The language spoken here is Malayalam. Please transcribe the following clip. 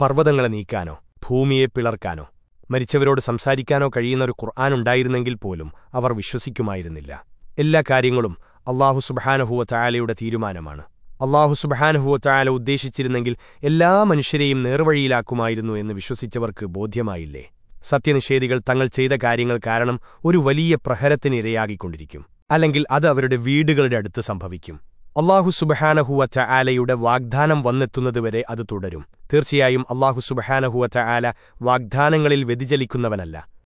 പർവതങ്ങളെ നീക്കാനോ ഭൂമിയെ പിളർക്കാനോ മരിച്ചവരോട് സംസാരിക്കാനോ കഴിയുന്ന ഒരു ഖുർആാനുണ്ടായിരുന്നെങ്കിൽ പോലും അവർ വിശ്വസിക്കുമായിരുന്നില്ല. എല്ലാ കാര്യങ്ങളും അള്ളാഹു സുബഹാനഹുവ ചായാലയുടെ തീരുമാനമാണ്. അള്ളാഹു സുബഹാനഹുവ ചായാല ഉദ്ദേശിച്ചിരുന്നെങ്കിൽ എല്ലാ മനുഷ്യരെയും നേർവഴിയിലാക്കുമായിരുന്നു എന്ന് വിശ്വസിച്ചവർക്ക് ബോധ്യമായില്ലേ? സത്യനിഷേധികൾ തങ്ങൾ ചെയ്ത കാര്യങ്ങൾ കാരണം ഒരു വലിയ പ്രഹരത്തിനിരയാകിക്കൊണ്ടിരിക്കും. അല്ലെങ്കിൽ അത് അവരുടെ വീടുകളുടെ അടുത്ത് സംഭവിക്കും. അള്ളാഹു സുബഹാനഹുവറ്റ ആലയുടെ വാഗ്ദാനം വന്നെത്തുന്നതുവരെ അത് തുടരും. തീർച്ചയായും അള്ളാഹു സുബഹാനഹുവറ്റ ആല വാഗ്ദാനങ്ങളിൽ വ്യതിചലിക്കുന്നവനല്ല.